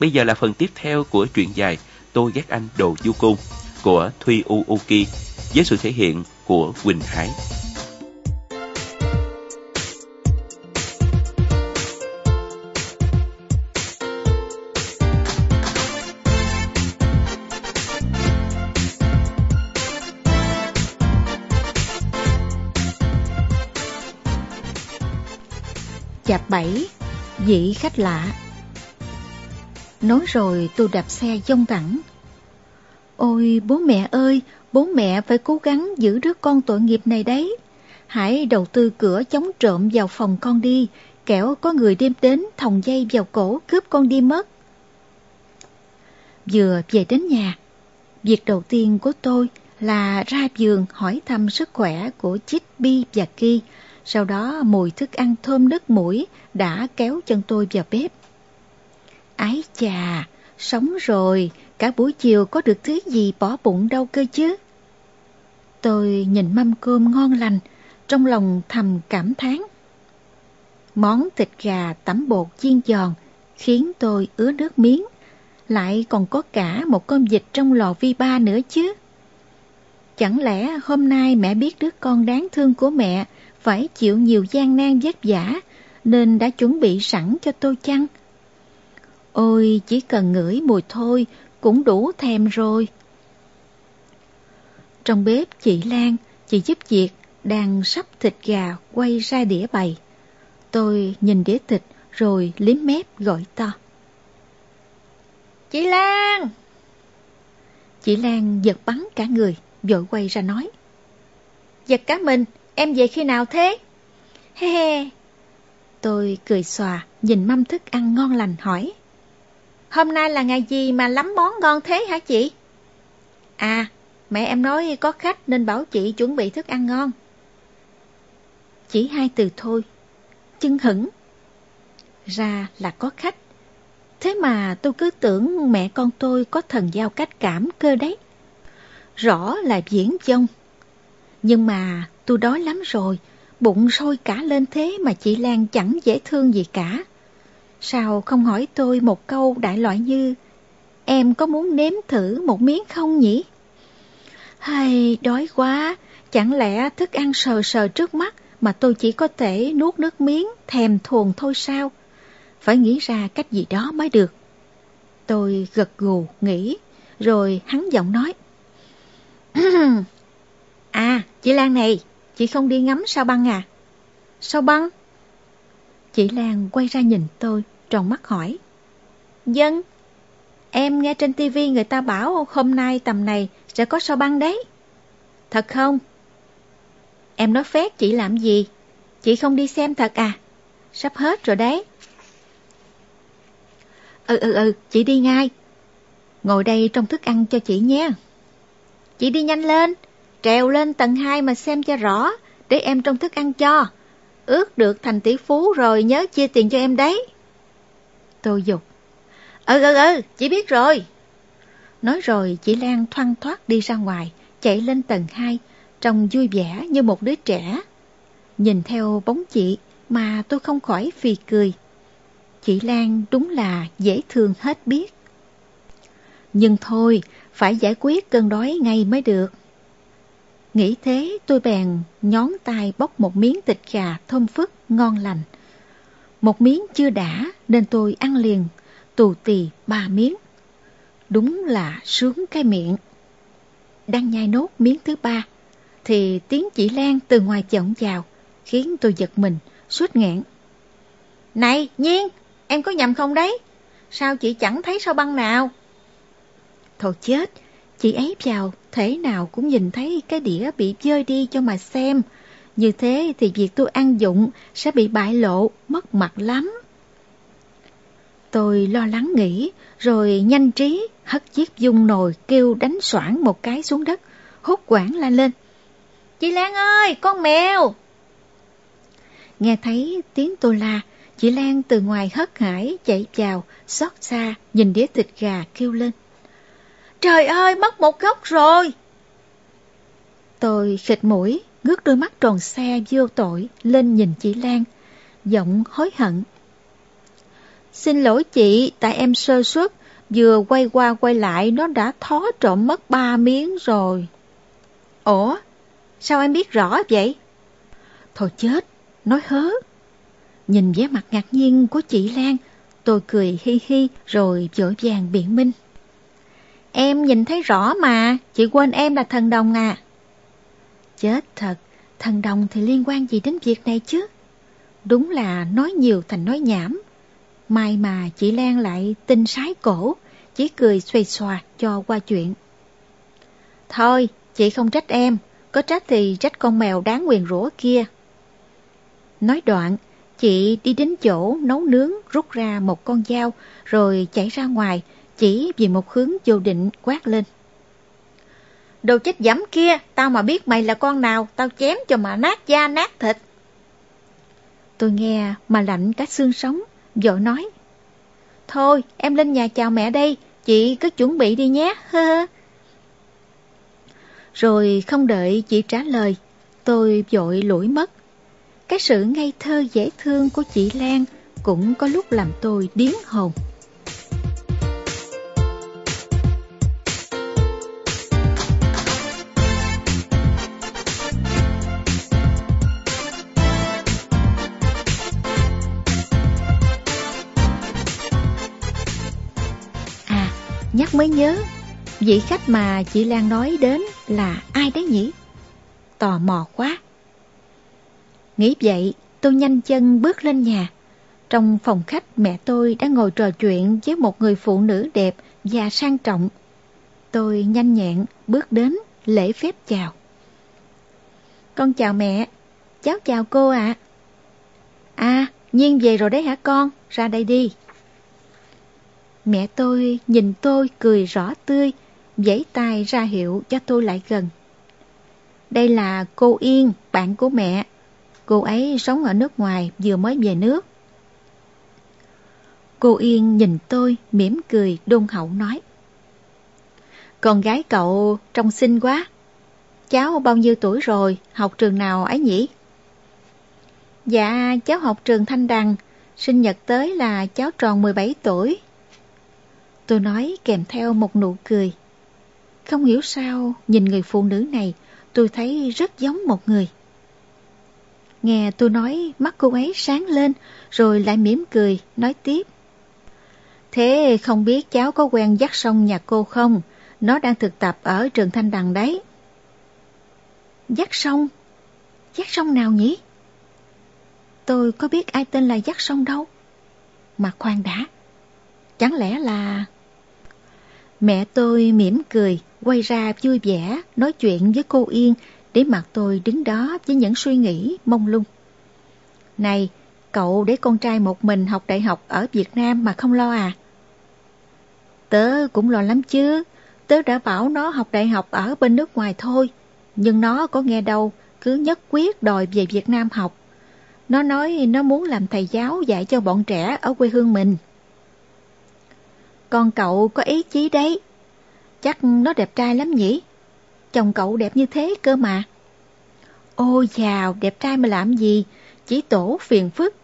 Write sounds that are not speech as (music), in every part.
Bây giờ là phần tiếp theo của truyện dài Tôi ghét anh đồ du côn của Thuy Uuki với sự thể hiện của Quỳnh Hải. Chạp 7 Dĩ khách lạ Nói rồi tôi đạp xe dông thẳng. Ôi, bố mẹ ơi, Bố mẹ phải cố gắng giữ đứa con tội nghiệp này đấy. Hãy đầu tư cửa chống trộm vào phòng con đi, Kẻo có người đêm đến thòng dây vào cổ cướp con đi mất. Vừa về đến nhà, Việc đầu tiên của tôi là ra giường hỏi thăm sức khỏe của Chích Bi và Ki. Sau đó mùi thức ăn thơm nức mũi đã kéo chân tôi vào bếp. Ái chà, sống rồi, cả buổi chiều có được thứ gì bỏ bụng đâu cơ chứ. Tôi nhìn mâm cơm ngon lành, trong lòng thầm cảm thán. Món thịt gà tẩm bột chiên giòn khiến tôi ứa nước miếng, lại còn có cả một con vịt trong lò vi ba nữa chứ. Chẳng lẽ hôm nay mẹ biết đứa con đáng thương của mẹ phải chịu nhiều gian nan vất vả nên đã chuẩn bị sẵn cho tôi chăng? Ôi, chỉ cần ngửi mùi thôi cũng đủ thèm rồi. Trong bếp chị Lan, chị giúp việc, đang sắp thịt gà quay ra đĩa bày. Tôi nhìn đĩa thịt rồi liếm mép gọi to. Chị Lan! Chị Lan giật bắn cả người, vội quay ra nói. Giật cá mình, Em về khi nào thế? He he. Tôi cười xòa, nhìn mâm thức ăn ngon lành hỏi. Hôm nay là ngày gì mà lắm món ngon thế hả chị? À, mẹ em nói có khách nên bảo chị chuẩn bị thức ăn ngon. Chỉ hai từ thôi, chân hững. Ra là có khách. Thế mà tôi cứ tưởng mẹ con tôi có thần giao cách cảm cơ đấy. Rõ là diễn dông. Nhưng mà tôi đói lắm rồi, bụng sôi cả lên thế mà chị Lan chẳng dễ thương gì cả. Sao không hỏi tôi một câu đại loại như Em có muốn nếm thử một miếng không nhỉ? Hay đói quá, chẳng lẽ thức ăn sờ sờ trước mắt mà tôi chỉ có thể nuốt nước miếng thèm thuồng thôi sao? Phải nghĩ ra cách gì đó mới được. Tôi gật gù nghĩ, rồi hắn giọng nói. à, chị Lan này, Chị không đi ngắm sao băng à? Sao băng? Chị Lan quay ra nhìn tôi, tròn mắt hỏi. Dân, em nghe trên tivi người ta bảo hôm nay tầm này sẽ có sao băng đấy. Thật không? Em nói phép chị làm gì? Chị không đi xem thật à? Sắp hết rồi đấy. Ừ ừ ừ, chị đi ngay. Ngồi đây trong thức ăn cho chị nhé. Chị đi nhanh lên, Trèo lên tầng 2 mà xem cho rõ, để em trong thức ăn cho. Ước được thành tỷ phú rồi nhớ chia tiền cho em đấy. Tôi dục. Ừ ừ ừ, chị biết rồi. Nói rồi chị Lan thoăn thoát đi ra ngoài, chạy lên tầng 2, trông vui vẻ như một đứa trẻ. Nhìn theo bóng chị mà tôi không khỏi phì cười. Chị Lan đúng là dễ thương hết biết. Nhưng thôi, phải giải quyết cơn đói ngay mới được. Nghĩ thế tôi bèn nhón tay bóc một miếng thịt gà thơm phức ngon lành. Một miếng chưa đã nên tôi ăn liền, tù tì ba miếng. Đúng là sướng cái miệng. Đang nhai nốt miếng thứ ba, thì tiếng chỉ Lan từ ngoài vọng vào, khiến tôi giật mình, suốt nghẹn. Này, Nhiên, em có nhầm không đấy? Sao chị chẳng thấy sao băng nào? Thôi chết, chị ấy vào thế nào cũng nhìn thấy cái đĩa bị rơi đi cho mà xem. Như thế thì việc tôi ăn dụng sẽ bị bại lộ, mất mặt lắm. Tôi lo lắng nghĩ, rồi nhanh trí hất chiếc dung nồi kêu đánh soảng một cái xuống đất, hốt quảng la lên. Chị Lan ơi, con mèo! Nghe thấy tiếng tôi la, chị Lan từ ngoài hất hải chạy vào, xót xa, nhìn đĩa thịt gà kêu lên. Trời ơi, mất một góc rồi! Tôi khịt mũi, ngước đôi mắt tròn xe vô tội lên nhìn chị Lan, giọng hối hận. Xin lỗi chị, tại em sơ suất, vừa quay qua quay lại nó đã thó trộm mất ba miếng rồi. Ủa, sao em biết rõ vậy? Thôi chết, nói hớ. Nhìn vẻ mặt ngạc nhiên của chị Lan, tôi cười hi hi rồi vội vàng biện minh. Em nhìn thấy rõ mà, chị quên em là thần đồng à. Chết thật, thần đồng thì liên quan gì đến việc này chứ? Đúng là nói nhiều thành nói nhảm. Mai mà chị Lan lại tin sái cổ, chỉ cười xoay xòa cho qua chuyện. Thôi, chị không trách em, có trách thì trách con mèo đáng quyền rủa kia. Nói đoạn, chị đi đến chỗ nấu nướng rút ra một con dao rồi chạy ra ngoài chỉ vì một hướng vô định quát lên. Đồ chết dẫm kia, tao mà biết mày là con nào, tao chém cho mà nát da nát thịt. Tôi nghe mà lạnh cả xương sống, vội nói. Thôi, em lên nhà chào mẹ đây, chị cứ chuẩn bị đi nhé, (laughs) hơ. Rồi không đợi chị trả lời, tôi vội lủi mất. Cái sự ngây thơ dễ thương của chị Lan cũng có lúc làm tôi điếng hồn. Mới nhớ, vị khách mà chị Lan nói đến là ai đấy nhỉ? Tò mò quá. Nghĩ vậy, tôi nhanh chân bước lên nhà. Trong phòng khách mẹ tôi đã ngồi trò chuyện với một người phụ nữ đẹp và sang trọng. Tôi nhanh nhẹn bước đến lễ phép chào. Con chào mẹ, cháu chào cô ạ. À. à, Nhiên về rồi đấy hả con, ra đây đi. Mẹ tôi nhìn tôi cười rõ tươi, giãy tay ra hiệu cho tôi lại gần. Đây là cô Yên, bạn của mẹ. Cô ấy sống ở nước ngoài, vừa mới về nước. Cô Yên nhìn tôi, mỉm cười, đôn hậu nói. Con gái cậu trông xinh quá. Cháu bao nhiêu tuổi rồi, học trường nào ấy nhỉ? Dạ, cháu học trường Thanh Đằng, sinh nhật tới là cháu tròn 17 tuổi. Tôi nói kèm theo một nụ cười. Không hiểu sao, nhìn người phụ nữ này, tôi thấy rất giống một người. Nghe tôi nói, mắt cô ấy sáng lên, rồi lại mỉm cười, nói tiếp. Thế không biết cháu có quen dắt sông nhà cô không? Nó đang thực tập ở trường Thanh Đằng đấy. Dắt sông? Dắt sông nào nhỉ? Tôi có biết ai tên là dắt sông đâu. Mà khoan đã. Chẳng lẽ là... Mẹ tôi mỉm cười, quay ra vui vẻ, nói chuyện với cô Yên, để mặt tôi đứng đó với những suy nghĩ mông lung. Này, cậu để con trai một mình học đại học ở Việt Nam mà không lo à? Tớ cũng lo lắm chứ, tớ đã bảo nó học đại học ở bên nước ngoài thôi, nhưng nó có nghe đâu, cứ nhất quyết đòi về Việt Nam học. Nó nói nó muốn làm thầy giáo dạy cho bọn trẻ ở quê hương mình. Con cậu có ý chí đấy. Chắc nó đẹp trai lắm nhỉ? Chồng cậu đẹp như thế cơ mà. Ôi chào, đẹp trai mà làm gì? Chỉ tổ phiền phức.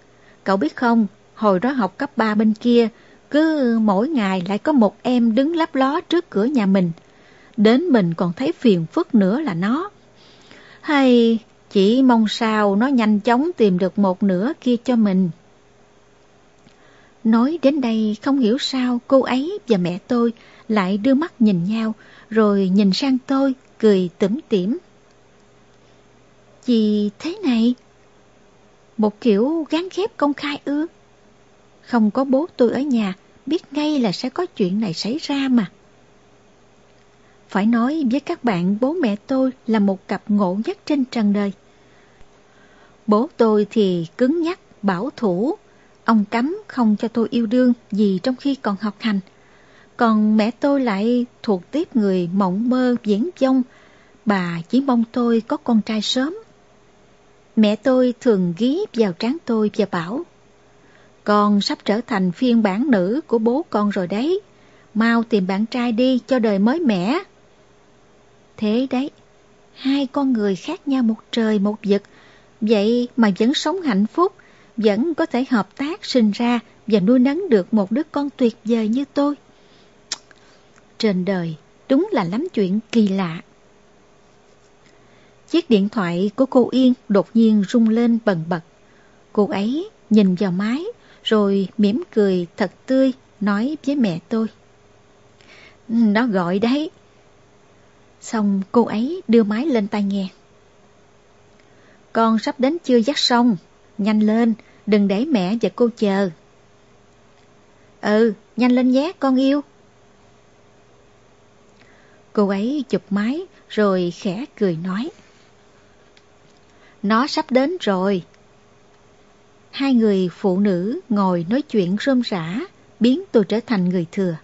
Cậu biết không, hồi đó học cấp 3 bên kia, cứ mỗi ngày lại có một em đứng lấp ló trước cửa nhà mình. Đến mình còn thấy phiền phức nữa là nó. Hay chỉ mong sao nó nhanh chóng tìm được một nửa kia cho mình. Nói đến đây không hiểu sao cô ấy và mẹ tôi lại đưa mắt nhìn nhau rồi nhìn sang tôi cười tủm tỉm. Gì thế này? Một kiểu gán ghép công khai ư? Không có bố tôi ở nhà, biết ngay là sẽ có chuyện này xảy ra mà. Phải nói với các bạn bố mẹ tôi là một cặp ngộ nhất trên trần đời. Bố tôi thì cứng nhắc, bảo thủ, Ông cấm không cho tôi yêu đương gì trong khi còn học hành. Còn mẹ tôi lại thuộc tiếp người mộng mơ viễn vông. Bà chỉ mong tôi có con trai sớm. Mẹ tôi thường ghi vào trán tôi và bảo Con sắp trở thành phiên bản nữ của bố con rồi đấy. Mau tìm bạn trai đi cho đời mới mẻ. Thế đấy, hai con người khác nhau một trời một vực. Vậy mà vẫn sống hạnh phúc vẫn có thể hợp tác sinh ra và nuôi nấng được một đứa con tuyệt vời như tôi. Trên đời đúng là lắm chuyện kỳ lạ. Chiếc điện thoại của cô Yên đột nhiên rung lên bần bật. Cô ấy nhìn vào máy rồi mỉm cười thật tươi nói với mẹ tôi. Nó gọi đấy. Xong cô ấy đưa máy lên tai nghe. Con sắp đến chưa dắt xong, nhanh lên, đừng để mẹ và cô chờ. Ừ, nhanh lên nhé con yêu. Cô ấy chụp máy rồi khẽ cười nói. Nó sắp đến rồi. Hai người phụ nữ ngồi nói chuyện rôm rã, biến tôi trở thành người thừa.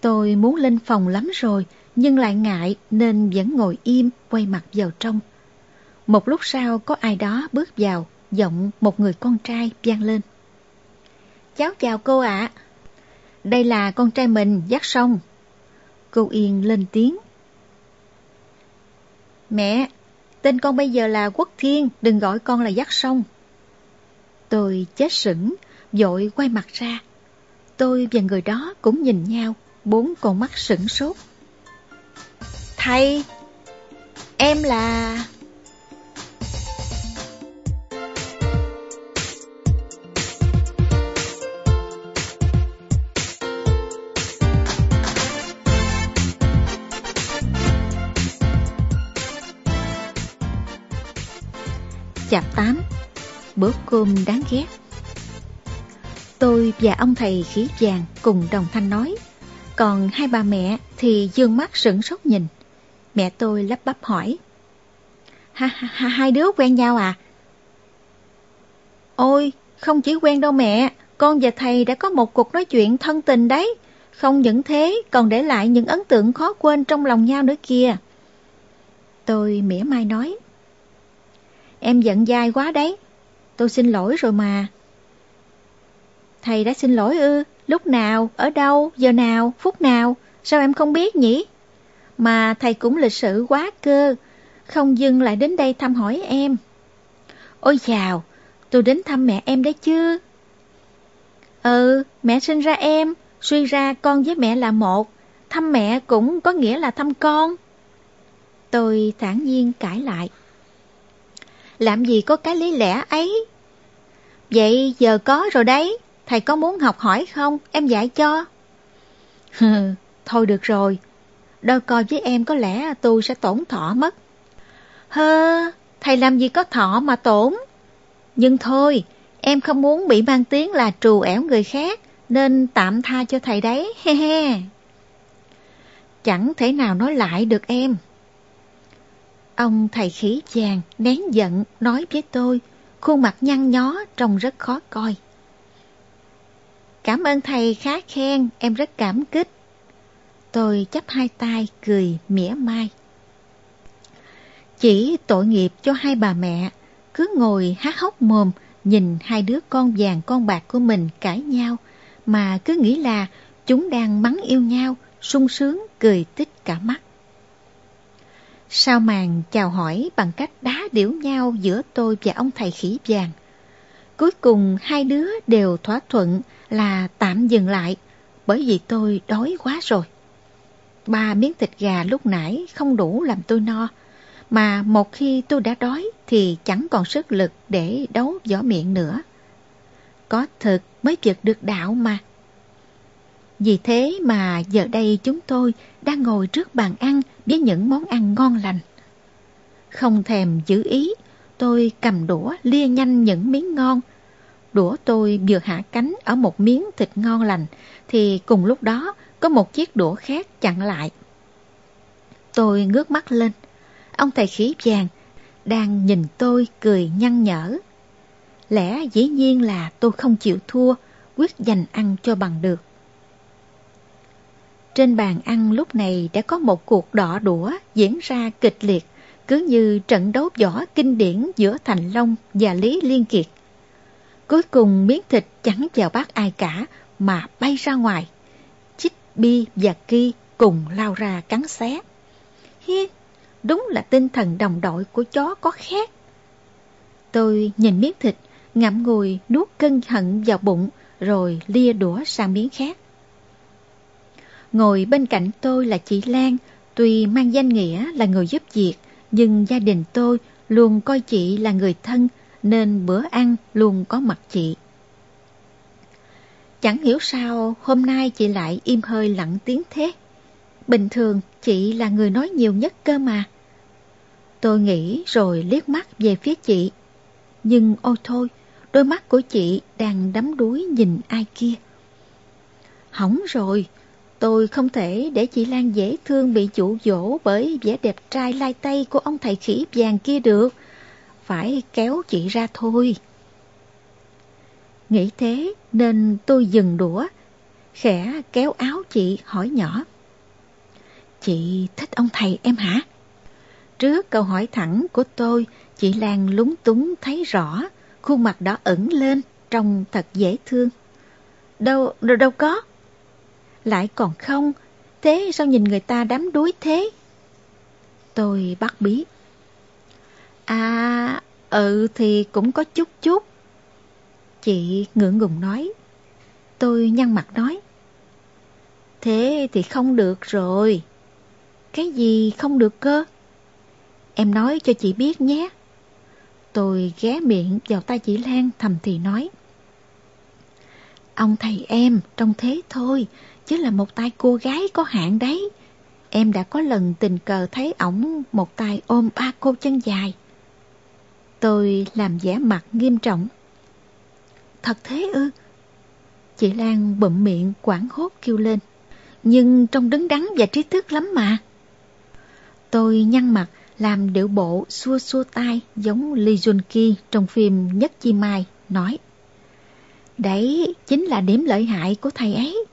Tôi muốn lên phòng lắm rồi, nhưng lại ngại nên vẫn ngồi im, quay mặt vào trong. Một lúc sau có ai đó bước vào, giọng một người con trai vang lên. Cháu chào cô ạ. Đây là con trai mình, dắt sông. Cô Yên lên tiếng. Mẹ, tên con bây giờ là Quốc Thiên, đừng gọi con là dắt sông. Tôi chết sững, dội quay mặt ra. Tôi và người đó cũng nhìn nhau, bốn con mắt sững sốt. Thầy, em là... chạp 8 Bữa cơm đáng ghét. Tôi và ông thầy khí vàng cùng đồng thanh nói Còn hai bà mẹ thì dương mắt sửng sốt nhìn. Mẹ tôi lắp bắp hỏi ha, ha, Hai đứa quen nhau à? Ôi, không chỉ quen đâu mẹ Con và thầy đã có một cuộc nói chuyện thân tình đấy. Không những thế còn để lại những ấn tượng khó quên trong lòng nhau nữa kìa. Tôi mỉa mai nói Em giận dai quá đấy. Tôi xin lỗi rồi mà. Thầy đã xin lỗi ư? Lúc nào? Ở đâu? Giờ nào? Phút nào? Sao em không biết nhỉ? Mà thầy cũng lịch sự quá cơ. Không dừng lại đến đây thăm hỏi em. Ôi chào, tôi đến thăm mẹ em đấy chứ. Ừ, mẹ sinh ra em, suy ra con với mẹ là một. Thăm mẹ cũng có nghĩa là thăm con. Tôi thản nhiên cãi lại làm gì có cái lý lẽ ấy. Vậy giờ có rồi đấy, thầy có muốn học hỏi không, em dạy cho. (laughs) Thôi được rồi, đôi coi với em có lẽ tôi sẽ tổn thọ mất. Hơ, thầy làm gì có thọ mà tổn. Nhưng thôi, em không muốn bị mang tiếng là trù ẻo người khác, nên tạm tha cho thầy đấy, (laughs) he he. Chẳng thể nào nói lại được em. Ông thầy khí chàng nén giận nói với tôi, khuôn mặt nhăn nhó trông rất khó coi. Cảm ơn thầy khá khen, em rất cảm kích. Tôi chắp hai tay cười mỉa mai. Chỉ tội nghiệp cho hai bà mẹ, cứ ngồi há hốc mồm nhìn hai đứa con vàng con bạc của mình cãi nhau, mà cứ nghĩ là chúng đang mắng yêu nhau, sung sướng cười tích cả mắt. Sao màn chào hỏi bằng cách đá điểu nhau giữa tôi và ông thầy khỉ vàng. Cuối cùng hai đứa đều thỏa thuận là tạm dừng lại bởi vì tôi đói quá rồi. Ba miếng thịt gà lúc nãy không đủ làm tôi no, mà một khi tôi đã đói thì chẳng còn sức lực để đấu võ miệng nữa. Có thực mới vượt được đạo mà. Vì thế mà giờ đây chúng tôi đang ngồi trước bàn ăn với những món ăn ngon lành. Không thèm giữ ý, tôi cầm đũa lia nhanh những miếng ngon. Đũa tôi vừa hạ cánh ở một miếng thịt ngon lành, thì cùng lúc đó có một chiếc đũa khác chặn lại. Tôi ngước mắt lên, ông thầy khí vàng đang nhìn tôi cười nhăn nhở. Lẽ dĩ nhiên là tôi không chịu thua, quyết giành ăn cho bằng được. Trên bàn ăn lúc này đã có một cuộc đỏ đũa diễn ra kịch liệt, cứ như trận đấu võ kinh điển giữa Thành Long và Lý Liên Kiệt. Cuối cùng miếng thịt chẳng vào bát ai cả mà bay ra ngoài. Chích, Bi và Ki cùng lao ra cắn xé. Hiên, đúng là tinh thần đồng đội của chó có khác. Tôi nhìn miếng thịt ngậm ngùi nuốt cân hận vào bụng rồi lia đũa sang miếng khác. Ngồi bên cạnh tôi là chị Lan, tuy mang danh nghĩa là người giúp việc, nhưng gia đình tôi luôn coi chị là người thân nên bữa ăn luôn có mặt chị. Chẳng hiểu sao hôm nay chị lại im hơi lặng tiếng thế. Bình thường chị là người nói nhiều nhất cơ mà. Tôi nghĩ rồi liếc mắt về phía chị. Nhưng ôi thôi, đôi mắt của chị đang đắm đuối nhìn ai kia. Hỏng rồi, tôi không thể để chị Lan dễ thương bị chủ dỗ bởi vẻ đẹp trai lai tay của ông thầy khỉ vàng kia được. Phải kéo chị ra thôi. Nghĩ thế nên tôi dừng đũa, khẽ kéo áo chị hỏi nhỏ. Chị thích ông thầy em hả? Trước câu hỏi thẳng của tôi, chị Lan lúng túng thấy rõ, khuôn mặt đỏ ẩn lên, trông thật dễ thương. Đâu, đâu, đâu có. Lại còn không, thế sao nhìn người ta đám đuối thế? Tôi bắt bí. À, ừ thì cũng có chút chút. Chị ngượng ngùng nói. Tôi nhăn mặt nói. Thế thì không được rồi. Cái gì không được cơ? Em nói cho chị biết nhé. Tôi ghé miệng vào tay chị Lan thầm thì nói. Ông thầy em trông thế thôi, chứ là một tay cô gái có hạn đấy. Em đã có lần tình cờ thấy ổng một tay ôm ba cô chân dài. Tôi làm vẻ mặt nghiêm trọng. Thật thế ư? Chị Lan bụm miệng quảng hốt kêu lên. Nhưng trông đứng đắn và trí thức lắm mà. Tôi nhăn mặt làm điệu bộ xua xua tay giống Lee Jun Ki trong phim Nhất Chi Mai, nói Đấy chính là điểm lợi hại của thầy ấy.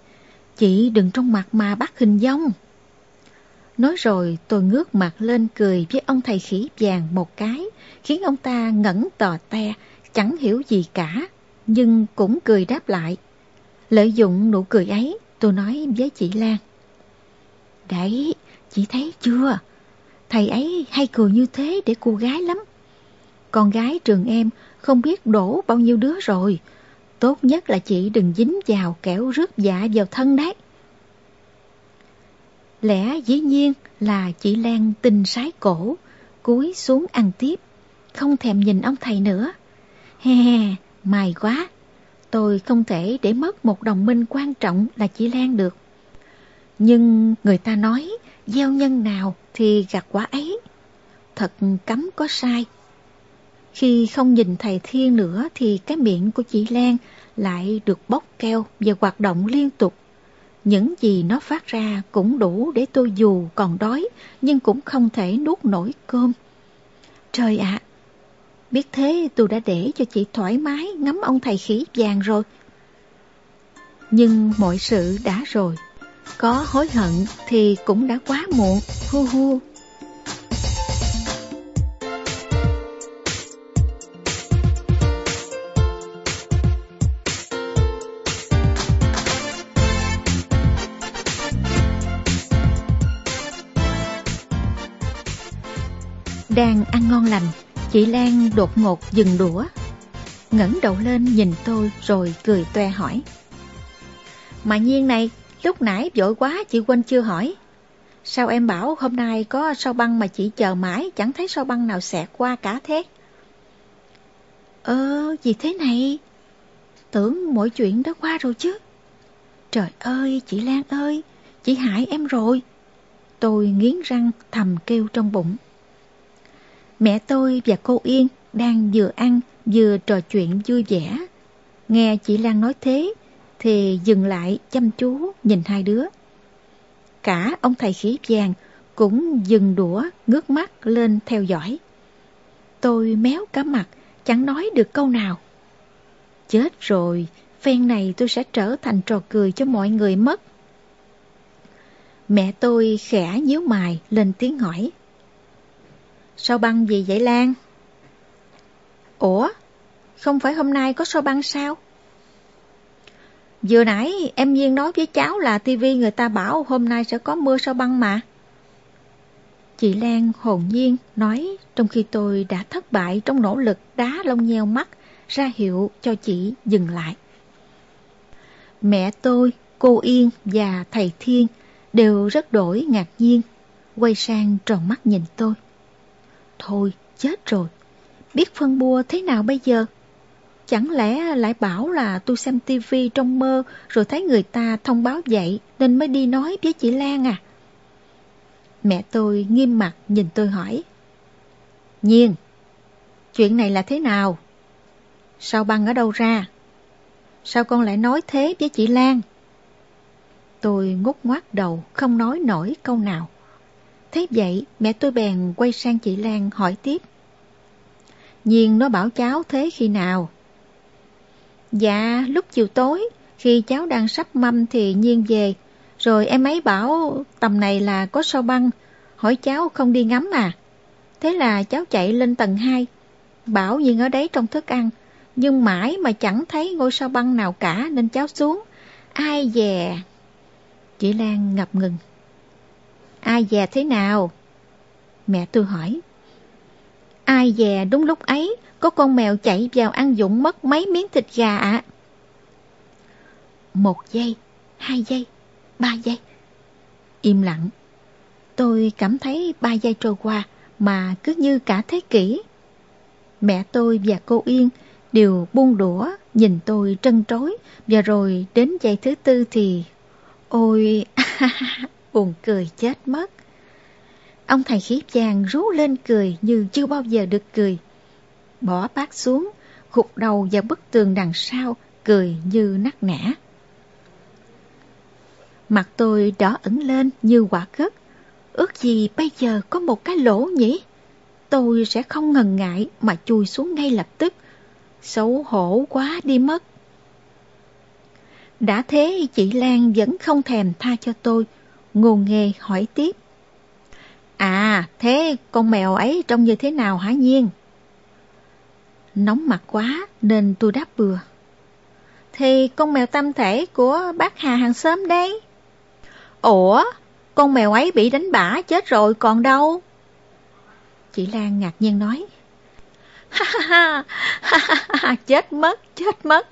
Chị đừng trong mặt mà bắt hình dong. Nói rồi tôi ngước mặt lên cười với ông thầy khỉ vàng một cái, khiến ông ta ngẩn tò te, chẳng hiểu gì cả, nhưng cũng cười đáp lại. Lợi dụng nụ cười ấy, tôi nói với chị Lan. Đấy, chị thấy chưa? Thầy ấy hay cười như thế để cô gái lắm. Con gái trường em không biết đổ bao nhiêu đứa rồi. Tốt nhất là chị đừng dính vào kẻo rước dạ vào thân đấy. Lẽ dĩ nhiên là chị Lan tình sái cổ, cúi xuống ăn tiếp, không thèm nhìn ông thầy nữa. He he, may quá, tôi không thể để mất một đồng minh quan trọng là chị Lan được. Nhưng người ta nói gieo nhân nào thì gặt quả ấy. Thật cấm có sai. Khi không nhìn thầy Thiên nữa thì cái miệng của chị Lan lại được bóc keo và hoạt động liên tục. Những gì nó phát ra cũng đủ để tôi dù còn đói nhưng cũng không thể nuốt nổi cơm. Trời ạ! biết thế tôi đã để cho chị thoải mái ngắm ông thầy khỉ vàng rồi. Nhưng mọi sự đã rồi. Có hối hận thì cũng đã quá muộn, hu hu. Đang ăn ngon lành, chị Lan đột ngột dừng đũa. ngẩng đầu lên nhìn tôi rồi cười toe hỏi. Mà nhiên này, Lúc nãy vội quá chị quên chưa hỏi. Sao em bảo hôm nay có sao băng mà chị chờ mãi chẳng thấy sao băng nào xẹt qua cả thế? Ơ, gì thế này? Tưởng mọi chuyện đã qua rồi chứ. Trời ơi, chị Lan ơi, chị hại em rồi. Tôi nghiến răng thầm kêu trong bụng. Mẹ tôi và cô Yên đang vừa ăn vừa trò chuyện vui vẻ. Nghe chị Lan nói thế thì dừng lại chăm chú nhìn hai đứa. Cả ông thầy khí vàng cũng dừng đũa ngước mắt lên theo dõi. Tôi méo cả mặt, chẳng nói được câu nào. Chết rồi, phen này tôi sẽ trở thành trò cười cho mọi người mất. Mẹ tôi khẽ nhíu mày lên tiếng hỏi. Sao băng gì vậy Lan? Ủa, không phải hôm nay có sao băng sao? Vừa nãy em Duyên nói với cháu là tivi người ta bảo hôm nay sẽ có mưa sao băng mà. Chị Lan hồn nhiên nói trong khi tôi đã thất bại trong nỗ lực đá lông nheo mắt ra hiệu cho chị dừng lại. Mẹ tôi, cô Yên và thầy Thiên đều rất đổi ngạc nhiên, quay sang tròn mắt nhìn tôi. Thôi, chết rồi, biết phân bua thế nào bây giờ? Chẳng lẽ lại bảo là tôi xem tivi trong mơ rồi thấy người ta thông báo vậy nên mới đi nói với chị Lan à? Mẹ tôi nghiêm mặt nhìn tôi hỏi. Nhiên, chuyện này là thế nào? Sao băng ở đâu ra? Sao con lại nói thế với chị Lan? Tôi ngút ngoát đầu, không nói nổi câu nào. Thế vậy, mẹ tôi bèn quay sang chị Lan hỏi tiếp. Nhiên nó bảo cháu thế khi nào? Dạ, lúc chiều tối, khi cháu đang sắp mâm thì Nhiên về, rồi em ấy bảo tầm này là có sao băng, hỏi cháu không đi ngắm à. Thế là cháu chạy lên tầng 2, bảo Nhiên ở đấy trong thức ăn, nhưng mãi mà chẳng thấy ngôi sao băng nào cả nên cháu xuống. Ai dè? Chị Lan ngập ngừng. Ai dè thế nào? Mẹ tôi hỏi. Ai dè đúng lúc ấy có con mèo chạy vào ăn dụng mất mấy miếng thịt gà ạ. Một giây, hai giây, ba giây. Im lặng. Tôi cảm thấy ba giây trôi qua mà cứ như cả thế kỷ. Mẹ tôi và cô Yên đều buông đũa, nhìn tôi trân trối, và rồi đến giây thứ tư thì... Ôi, buồn cười chết mất. Ông thầy khí vàng rú lên cười như chưa bao giờ được cười. Bỏ bát xuống, gục đầu vào bức tường đằng sau, cười như nắc nẻ. Mặt tôi đỏ ẩn lên như quả cất. Ước gì bây giờ có một cái lỗ nhỉ? Tôi sẽ không ngần ngại mà chui xuống ngay lập tức. Xấu hổ quá đi mất. Đã thế chị Lan vẫn không thèm tha cho tôi, Ngô nghề hỏi tiếp. À, thế con mèo ấy trông như thế nào hả Nhiên? Nóng mặt quá nên tôi đáp bừa. Thì con mèo tâm thể của bác Hà hàng xóm đấy. Ủa, con mèo ấy bị đánh bả chết rồi còn đâu? Chị Lan ngạc nhiên nói. Ha ha ha, ha ha chết mất, chết mất.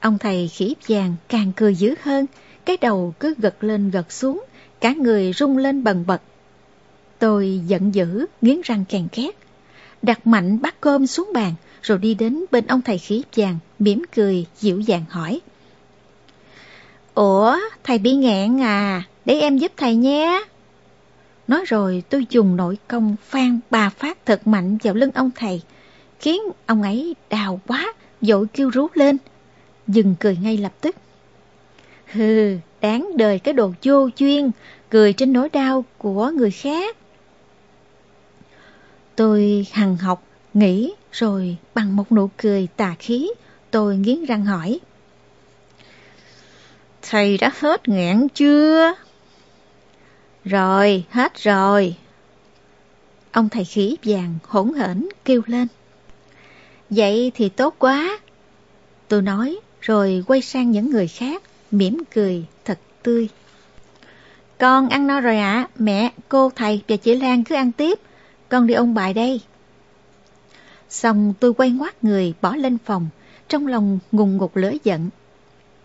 Ông thầy khỉ vàng càng cười dữ hơn, cái đầu cứ gật lên gật xuống, cả người rung lên bần bật. Tôi giận dữ, nghiến răng kèn két, đặt mạnh bát cơm xuống bàn, rồi đi đến bên ông thầy khí vàng, mỉm cười, dịu dàng hỏi. Ủa, thầy bị nghẹn à, để em giúp thầy nhé. Nói rồi tôi dùng nội công phan ba phát thật mạnh vào lưng ông thầy, khiến ông ấy đào quá, dội kêu rú lên. Dừng cười ngay lập tức. Hừ, đáng đời cái đồ vô chuyên cười trên nỗi đau của người khác. Tôi hằng học, nghĩ rồi bằng một nụ cười tà khí, tôi nghiến răng hỏi. Thầy đã hết nghẹn chưa? Rồi, hết rồi. Ông thầy khí vàng hỗn hển kêu lên. Vậy thì tốt quá. Tôi nói rồi quay sang những người khác, mỉm cười thật tươi. Con ăn no rồi ạ, mẹ, cô, thầy và chị Lan cứ ăn tiếp. Con đi ôn bài đây. Xong tôi quay ngoắt người bỏ lên phòng, trong lòng ngùng ngục lửa giận.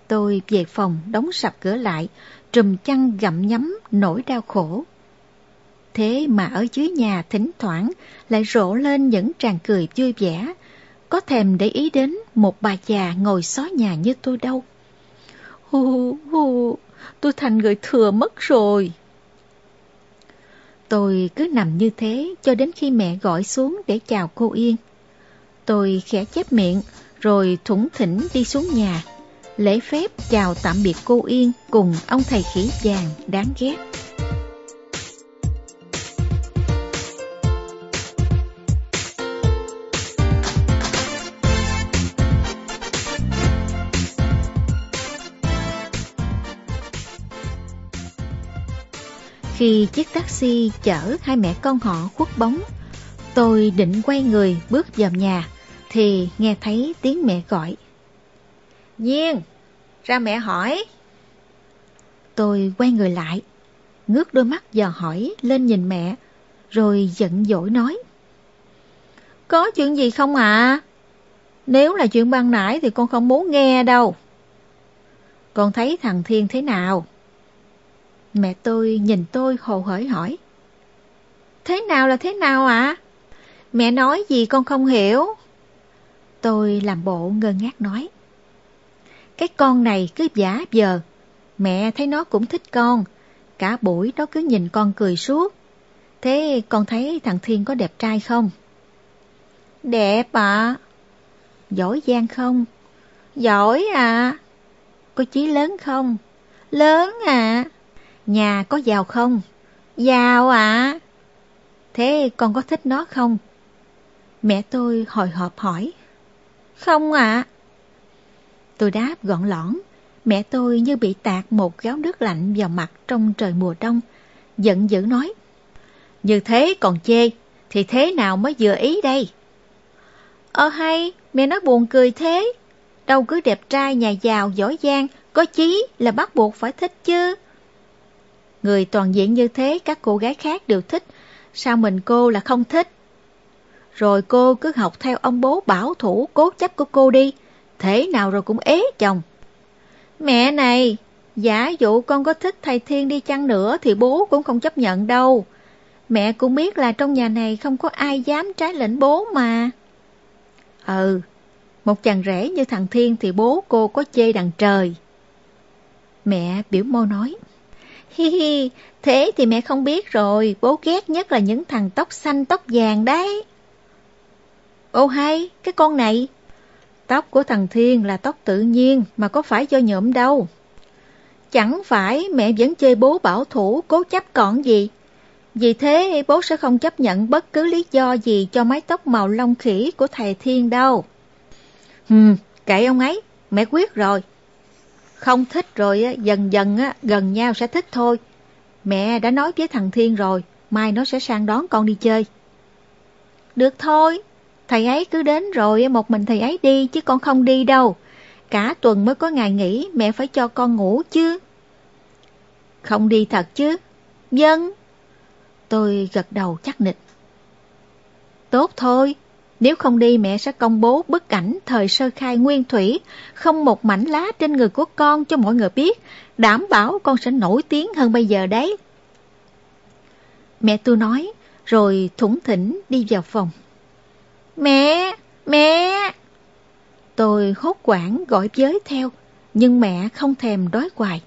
Tôi về phòng đóng sập cửa lại, trùm chăn gặm nhắm nỗi đau khổ. Thế mà ở dưới nhà thỉnh thoảng lại rộ lên những tràng cười vui vẻ, có thèm để ý đến một bà già ngồi xó nhà như tôi đâu. Hù hù, tôi thành người thừa mất rồi. Tôi cứ nằm như thế cho đến khi mẹ gọi xuống để chào cô Yên. Tôi khẽ chép miệng, rồi thủng thỉnh đi xuống nhà. Lễ phép chào tạm biệt cô Yên cùng ông thầy khỉ vàng đáng ghét. Khi chiếc taxi chở hai mẹ con họ khuất bóng, tôi định quay người bước vào nhà thì nghe thấy tiếng mẹ gọi. Nhiên, ra mẹ hỏi. Tôi quay người lại, ngước đôi mắt dò hỏi lên nhìn mẹ, rồi giận dỗi nói. Có chuyện gì không ạ? À? Nếu là chuyện ban nãy thì con không muốn nghe đâu. Con thấy thằng Thiên thế nào? Mẹ tôi nhìn tôi hồ hởi hỏi. Thế nào là thế nào ạ? Mẹ nói gì con không hiểu. Tôi làm bộ ngơ ngác nói. Cái con này cứ giả giờ. Mẹ thấy nó cũng thích con. Cả buổi nó cứ nhìn con cười suốt. Thế con thấy thằng Thiên có đẹp trai không? Đẹp ạ. Giỏi giang không? Giỏi à. Có chí lớn không? Lớn à. Nhà có giàu không? Giàu ạ. À. Thế con có thích nó không? Mẹ tôi hồi hộp hỏi. Không ạ. À. Tôi đáp gọn lõn. Mẹ tôi như bị tạt một gáo nước lạnh vào mặt trong trời mùa đông. Giận dữ nói. Như thế còn chê, thì thế nào mới vừa ý đây? Ờ hay, mẹ nói buồn cười thế. Đâu cứ đẹp trai, nhà giàu, giỏi giang, có chí là bắt buộc phải thích chứ. Người toàn diện như thế các cô gái khác đều thích, sao mình cô là không thích? Rồi cô cứ học theo ông bố bảo thủ cố chấp của cô đi, thế nào rồi cũng ế chồng. Mẹ này, giả dụ con có thích thầy Thiên đi chăng nữa thì bố cũng không chấp nhận đâu. Mẹ cũng biết là trong nhà này không có ai dám trái lệnh bố mà. Ừ, một chàng rể như thằng Thiên thì bố cô có chê đằng trời. Mẹ biểu mô nói. Hi hi, thế thì mẹ không biết rồi, bố ghét nhất là những thằng tóc xanh tóc vàng đấy. Ô hay, cái con này. Tóc của thằng Thiên là tóc tự nhiên mà có phải do nhuộm đâu. Chẳng phải mẹ vẫn chơi bố bảo thủ cố chấp còn gì. Vì thế bố sẽ không chấp nhận bất cứ lý do gì cho mái tóc màu lông khỉ của thầy Thiên đâu. Hừm, kệ ông ấy, mẹ quyết rồi. Không thích rồi, dần dần gần nhau sẽ thích thôi. Mẹ đã nói với thằng Thiên rồi, mai nó sẽ sang đón con đi chơi. Được thôi, thầy ấy cứ đến rồi một mình thầy ấy đi chứ con không đi đâu. Cả tuần mới có ngày nghỉ, mẹ phải cho con ngủ chứ. Không đi thật chứ? Dân. Tôi gật đầu chắc nịch. Tốt thôi, nếu không đi mẹ sẽ công bố bức ảnh thời sơ khai nguyên thủy, không một mảnh lá trên người của con cho mọi người biết, đảm bảo con sẽ nổi tiếng hơn bây giờ đấy. Mẹ tôi nói, rồi thủng thỉnh đi vào phòng. Mẹ! Mẹ! Tôi hốt quảng gọi giới theo, nhưng mẹ không thèm đói hoài.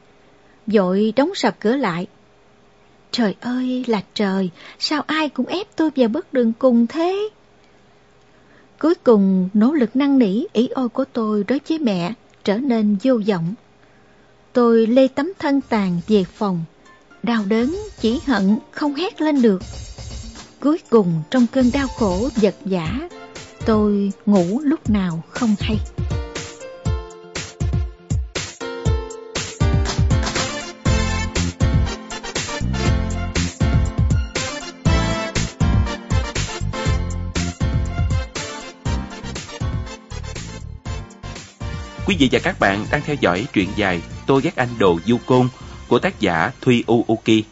Dội đóng sập cửa lại. Trời ơi là trời, sao ai cũng ép tôi vào bước đường cùng thế? Cuối cùng nỗ lực năn nỉ ý ôi của tôi đối với mẹ trở nên vô vọng. Tôi lê tấm thân tàn về phòng, đau đớn chỉ hận không hét lên được. Cuối cùng trong cơn đau khổ giật giả, tôi ngủ lúc nào không hay. Quý vị và các bạn đang theo dõi truyện dài Tôi ghét anh đồ du côn của tác giả Thuy Uuki